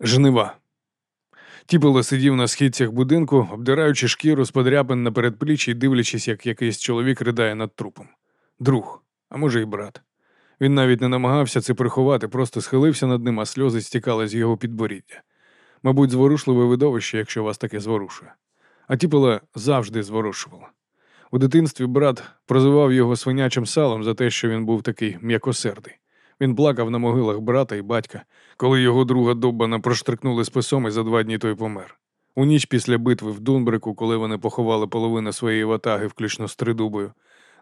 Жнива. Тіпило сидів на східцях будинку, обдираючи шкіру з подряпин на передпліччі і дивлячись, як якийсь чоловік ридає над трупом. Друг, а може й брат. Він навіть не намагався це приховати, просто схилився над ним, а сльози стікали з його підборіддя. Мабуть, зворушливе видовище, якщо вас таке зворушує. А тіпила завжди зворушувала. У дитинстві брат прозивав його свинячим салом за те, що він був такий м'якосердий. Він плакав на могилах брата і батька, коли його друга Доббана проштрикнули списом і за два дні той помер. У ніч після битви в Дунбрику, коли вони поховали половину своєї ватаги, включно з тридубою.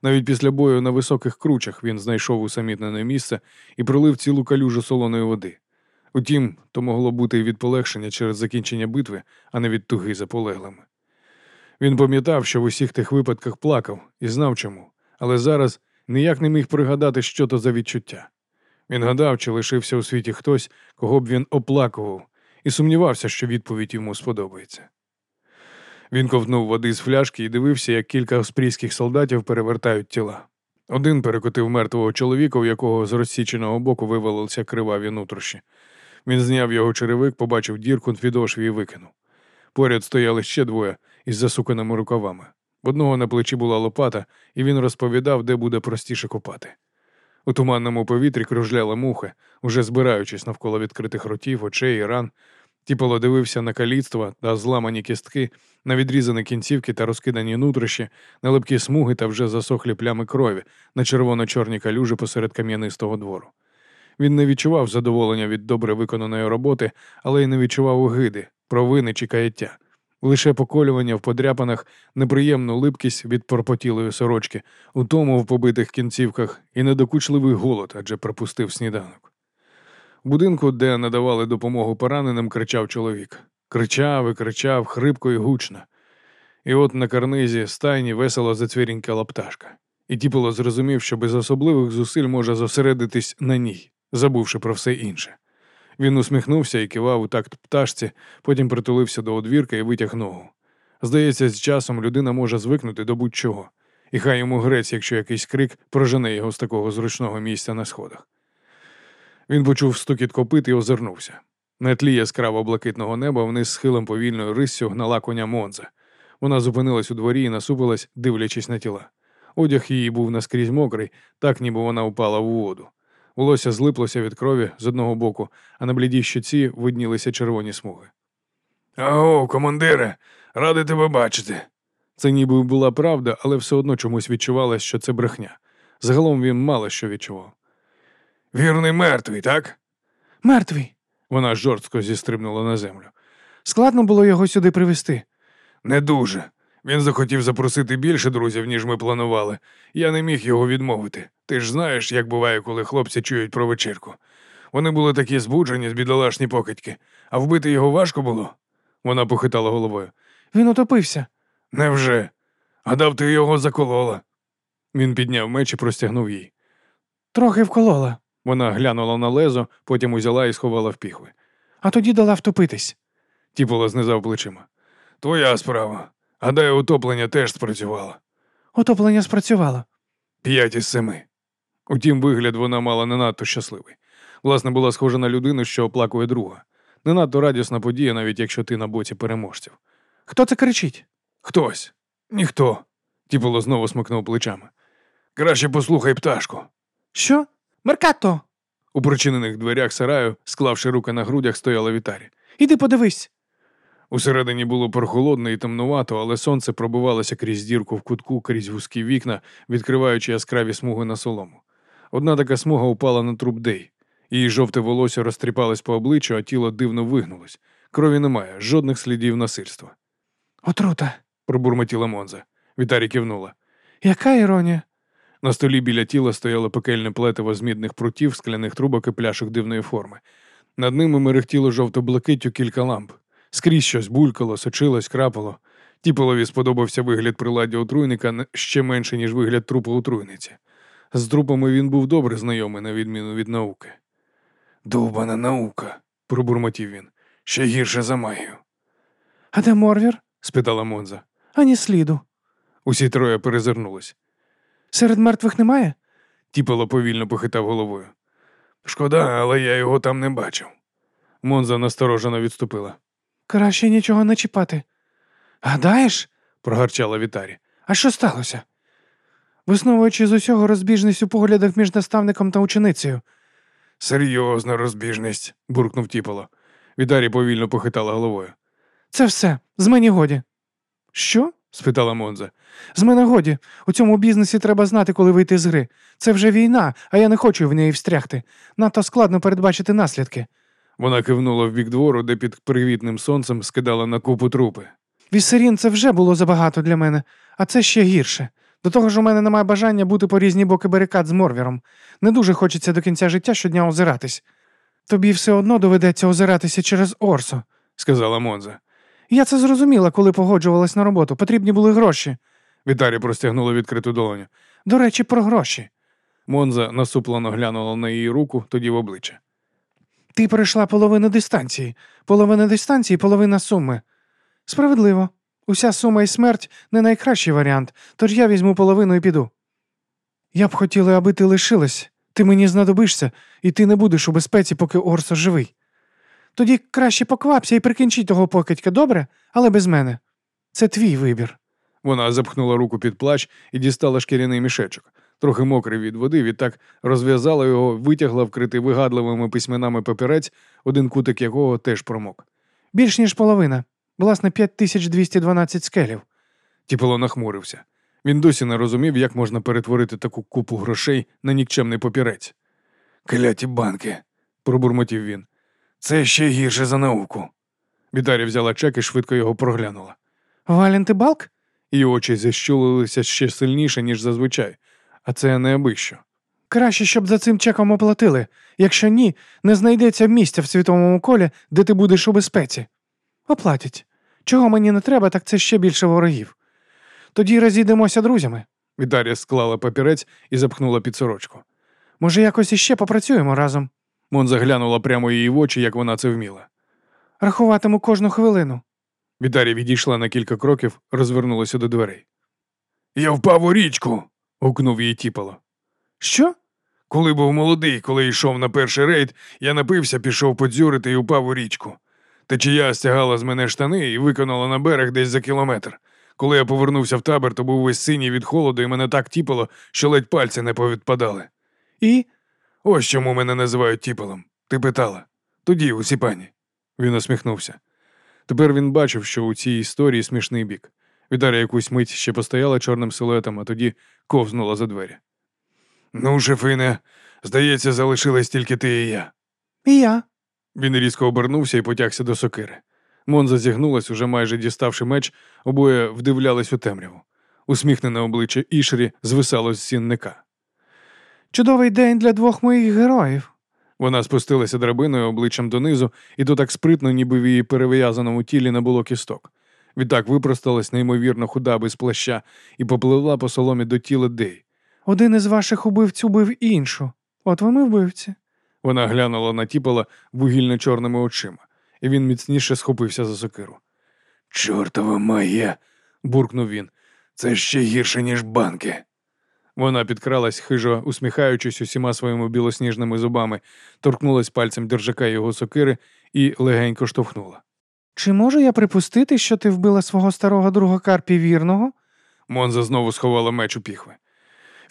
Навіть після бою на високих кручах він знайшов усамітнене місце і пролив цілу калюжу солоної води. Утім, то могло бути і від полегшення через закінчення битви, а не від туги за полеглими. Він пам'ятав, що в усіх тих випадках плакав і знав чому, але зараз ніяк не міг пригадати, що то за відчуття. Він гадав, чи лишився у світі хтось, кого б він оплакував, і сумнівався, що відповідь йому сподобається. Він ковтнув води з фляжки і дивився, як кілька австрійських солдатів перевертають тіла. Один перекотив мертвого чоловіка, у якого з розсіченого боку вивалилися криваві нутрощі. Він зняв його черевик, побачив дірку в підошві і викинув. Поряд стояли ще двоє із засуканими рукавами. В одного на плечі була лопата, і він розповідав, де буде простіше копати. У туманному повітрі кружляла муха, уже збираючись навколо відкритих ротів, очей і ран. Тіполо дивився на каліцтва та зламані кістки, на відрізані кінцівки та розкидані нутрощі, на липкі смуги та вже засохлі плями крові, на червоно-чорні калюжі посеред кам'янистого двору. Він не відчував задоволення від добре виконаної роботи, але й не відчував огиди, провини чи каяття. Лише поколювання в подряпанах, неприємну липкість від порпотілої сорочки, утому в побитих кінцівках і недокучливий голод, адже пропустив сніданок. В будинку, де надавали допомогу пораненим, кричав чоловік. Кричав і кричав хрипко і гучно. І от на карнизі стайні весело зацвірінькала пташка. І тіпило зрозумів, що без особливих зусиль може зосередитись на ній, забувши про все інше. Він усміхнувся і кивав у такт пташці, потім притулився до одвірка і витяг ногу. Здається, з часом людина може звикнути до будь-чого, і хай йому грець, якщо якийсь крик прожене його з такого зручного місця на сходах. Він почув стукіт копит і озирнувся. На тлі яскраво блакитного неба вниз схилом повільною риссю гнала коня Монза. Вона зупинилась у дворі і насупилась, дивлячись на тіла. Одяг її був наскрізь мокрий, так ніби вона упала в воду. Волосся злиплося від крові з одного боку, а на блідій щоці виднілися червоні смуги. Аго, командире, радий тебе бачити. Це ніби була правда, але все одно чомусь відчувалось, що це брехня. Загалом він мало що відчував. Вірний мертвий, так? Мертвий. Вона жорстко зістрибнула на землю. Складно було його сюди привезти. Не дуже. Він захотів запросити більше друзів, ніж ми планували. Я не міг його відмовити. Ти ж знаєш, як буває, коли хлопці чують про вечірку. Вони були такі збуджені з бідолашні покидьки, а вбити його важко було. Вона похитала головою. Він утопився. Невже? Гадав, ти його заколола. Він підняв меч і простягнув їй. Трохи вколола, Вона глянула на лезо, потім узяла і сховала в піхви. а тоді дала втопитись. Тіпола знизав плечима. Твоя справа. Гадаю, утоплення теж спрацювало. Отоплення спрацювало. П'ять із семи. Утім, вигляд вона мала не надто щасливий. Власне, була схожа на людину, що оплакує друга. Не надто радісна подія, навіть якщо ти на боці переможців. Хто це кричить? Хтось. Ніхто. Тіполо знову смикнув плечами. Краще послухай пташку. Що? Меркато! У прочинених дверях сараю, склавши руки на грудях, стояла Вітарі. Іди подивись. Усередині було прохолодно і темнувато, але сонце пробивалося крізь дірку в кутку, крізь вузькі вікна, відкриваючи яскраві смуги на солому. Одна така смуга упала на труп Дей. Її жовте волосся розтріпалось по обличчю, а тіло дивно вигнулось. Крові немає, жодних слідів насильства. Отрута. Пробурмотіла Монза. Вітарі кивнула. Яка іронія? На столі біля тіла стояло пекельне плетиво з мідних прутів, скляних трубок і пляшок дивної форми. Над ними мерехтіло жовто-блакиттю кілька ламп. Скрізь щось булькало, сочилось, крапало. Тіполові сподобався вигляд приладдя отруйника ще менше, ніж вигляд трупа отруйниці. З трупами він був добре знайомий, на відміну від науки. Довбана наука, пробурмотів він. Ще гірше за магію. А де Морвір? спитала Монза. Ані сліду. Усі троє перезирнулись. Серед мертвих немає? Тіпало повільно похитав головою. Шкода, але я його там не бачив. Монза насторожено відступила. Краще нічого не чіпати. Гадаєш? Прогарчала Вітарі. А що сталося? Висновуючи з усього розбіжність у поглядах між наставником та ученицею. Серйозна розбіжність, буркнув Тіполо. Вітарі повільно похитала головою. Це все, з мені годі. Що? спитала Монза. З мене годі. У цьому бізнесі треба знати, коли вийти з гри. Це вже війна, а я не хочу в неї встрягти. Надто складно передбачити наслідки. Вона кивнула в бік двору, де під привітним сонцем скидала на купу трупи. Віссерін це вже було забагато для мене, а це ще гірше. До того ж, у мене немає бажання бути по різні боки барикад з Морвіром. Не дуже хочеться до кінця життя щодня озиратись. Тобі все одно доведеться озиратися через Орсо. сказала Монза. Я це зрозуміла, коли погоджувалась на роботу. Потрібні були гроші. Вітарі простягнула відкриту долоню. До речі, про гроші. Монза насуплено глянула на її руку, тоді в обличчя. Ти пройшла половину дистанції, половина дистанції, половина суми. Справедливо. Уся сума і смерть не найкращий варіант, тож я візьму половину і піду. Я б хотіла, аби ти лишилась. Ти мені знадобишся, і ти не будеш у безпеці, поки Орсо живий. Тоді краще поквапся і прикінчи того покидька, добре, але без мене. Це твій вибір. Вона запхнула руку під плащ і дістала шкіряний мішечок. Трохи мокрий від води, відтак розв'язала його, витягла вкритий вигадливими письменами папірець, один кутик якого теж промок. Більш ніж половина. Власне, 5212 скелів. Тіпило нахмурився. Він досі не розумів, як можна перетворити таку купу грошей на нікчемний папірець. Кляті банки, пробурмотів він. Це ще гірше за науку. Вітарі взяла чек і швидко його проглянула. Валянти балк? Її очі зіщулилися ще сильніше, ніж зазвичай, а це не аби що. Краще, щоб за цим чеком оплатили. Якщо ні, не знайдеться місця в світовому колі, де ти будеш у безпеці. Оплатять. Чого мені не треба, так це ще більше ворогів. Тоді розійдемося друзями. Вітарія склала папірець і запхнула під сорочку. Може, якось іще попрацюємо разом. Мон заглянула прямо їй в очі, як вона це вміла. Рахуватиму кожну хвилину. Вітарія відійшла на кілька кроків, розвернулася до дверей. Я впав у річку. Гукнув їй тіпало. Що? Коли був молодий, коли йшов на перший рейд, я напився, пішов подзюрити і впав у річку. Течія стягала з мене штани і виконала на берег десь за кілометр. Коли я повернувся в табор, то був весь синій від холоду, і мене так тіпало, що ледь пальці не повідпадали. І? Ось чому мене називають тіпалом. Ти питала. Тоді, у Сіпані. Він усміхнувся. Тепер він бачив, що у цій історії смішний бік. Вітарія якусь мить ще постояла чорним силуетом, а тоді ковзнула за двері. Ну, шефине, здається, залишились тільки ти і я. І я. Він різко обернувся і потягся до сокири. Монза зігнулась, уже майже діставши меч, обоє вдивлялись у темряву. Усміхнене обличчя Ішрі звисало з сінника. Чудовий день для двох моїх героїв. Вона спустилася драбиною обличчям донизу, і то так спритно, ніби в її перев'язаному тілі не було кісток. Відтак випросталась неймовірно худа без плаща і попливла по соломі до тіла Дей. Один із ваших убивць убив іншу. От вони вбивці. Вона глянула на тіпала вугільно-чорними очима, і він міцніше схопився за сокиру. Чортова магія, буркнув він. Це ще гірше, ніж банки. Вона підкралась, хижо усміхаючись усіма своїми білосніжними зубами, торкнулась пальцем держака його сокири і легенько штовхнула. Чи можу я припустити, що ти вбила свого старого друга Карпі вірного? Монза знову сховала меч у піхви.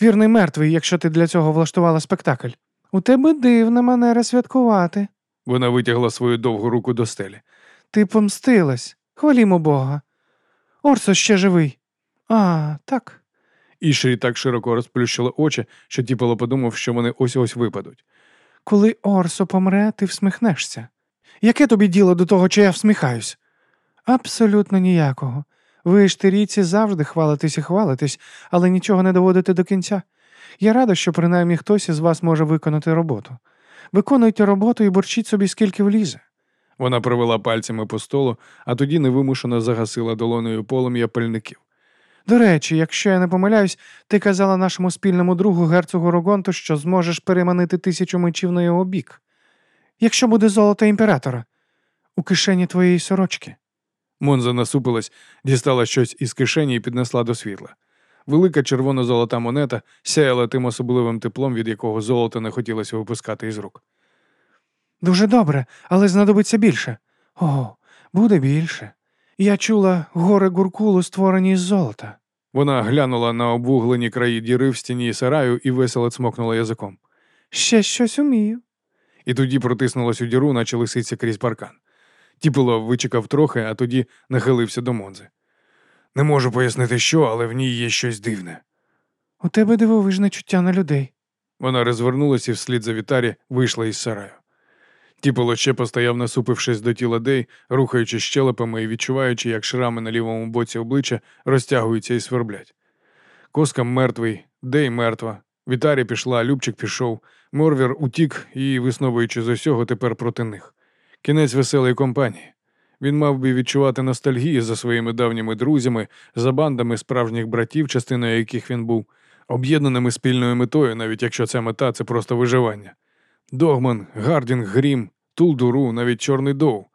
Вірний мертвий, якщо ти для цього влаштувала спектакль. У тебе дивна манера святкувати. Вона витягла свою довгу руку до стелі. Ти помстилась. Хвалімо Бога. Орсо ще живий. А, так. Ішрі так широко розплющила очі, що тіпало подумав, що вони ось ось випадуть. Коли Орсо помре, ти всміхнешся. Яке тобі діло до того, чи я всміхаюсь? Абсолютно ніякого. Ви штирійці завжди хвалитесь і хвалитесь, але нічого не доводите до кінця. Я рада, що принаймні хтось із вас може виконати роботу. Виконуйте роботу і борчіть собі, скільки влізе. Вона провела пальцями по столу, а тоді невимушено загасила долоною полум'я пальників. До речі, якщо я не помиляюсь, ти казала нашому спільному другу герцогу Рогонту, що зможеш переманити тисячу мечів на його бік. Якщо буде золото імператора, у кишені твоєї сорочки. Монза насупилась, дістала щось із кишені і піднесла до світла. Велика червоно-золота монета сяяла тим особливим теплом, від якого золото не хотілося випускати із рук. Дуже добре, але знадобиться більше. О, буде більше. Я чула, гори гуркулу створені із золота. Вона глянула на обвуглені краї діри в стіні сараю і весело цмокнула язиком. Ще щось умію. І тоді протиснулась у діру, наче лисиця крізь паркан. Тіпило вичекав трохи, а тоді нахилився до Монзи. Не можу пояснити, що, але в ній є щось дивне. У тебе дивовижне чуття на людей. Вона розвернулася і вслід за вітарі вийшла із сараю. Тіпило ще постояв, насупившись до тіла Дей, рухаючи щелепами і відчуваючи, як шрами на лівому боці обличчя розтягуються і сверблять. Коска мертвий, Дей мертва. Вітарі пішла, Любчик пішов, Морвір утік і, висновуючи з усього, тепер проти них. Кінець веселої компанії. Він мав би відчувати ностальгію за своїми давніми друзями, за бандами справжніх братів, частиною яких він був, об'єднаними спільною метою, навіть якщо ця мета це просто виживання. Догман, Гардінг, Грім, Тулдуру, навіть Чорний Доу.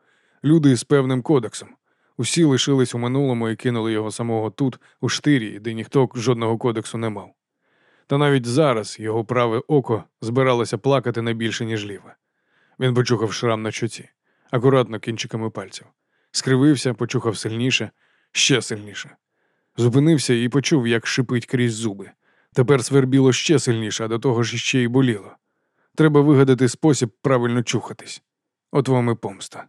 Люди з певним кодексом. Усі лишились у минулому і кинули його самого тут, у штирі, де ніхто жодного кодексу не мав. Та навіть зараз його праве око збиралося плакати не більше, ніж ліве. Він почухав шрам на чоці, акуратно кінчиками пальців. Скривився, почухав сильніше, ще сильніше. Зупинився і почув, як шипить крізь зуби. Тепер свербіло ще сильніше, а до того ж ще й боліло. Треба вигадати спосіб правильно чухатись. От вам і помста.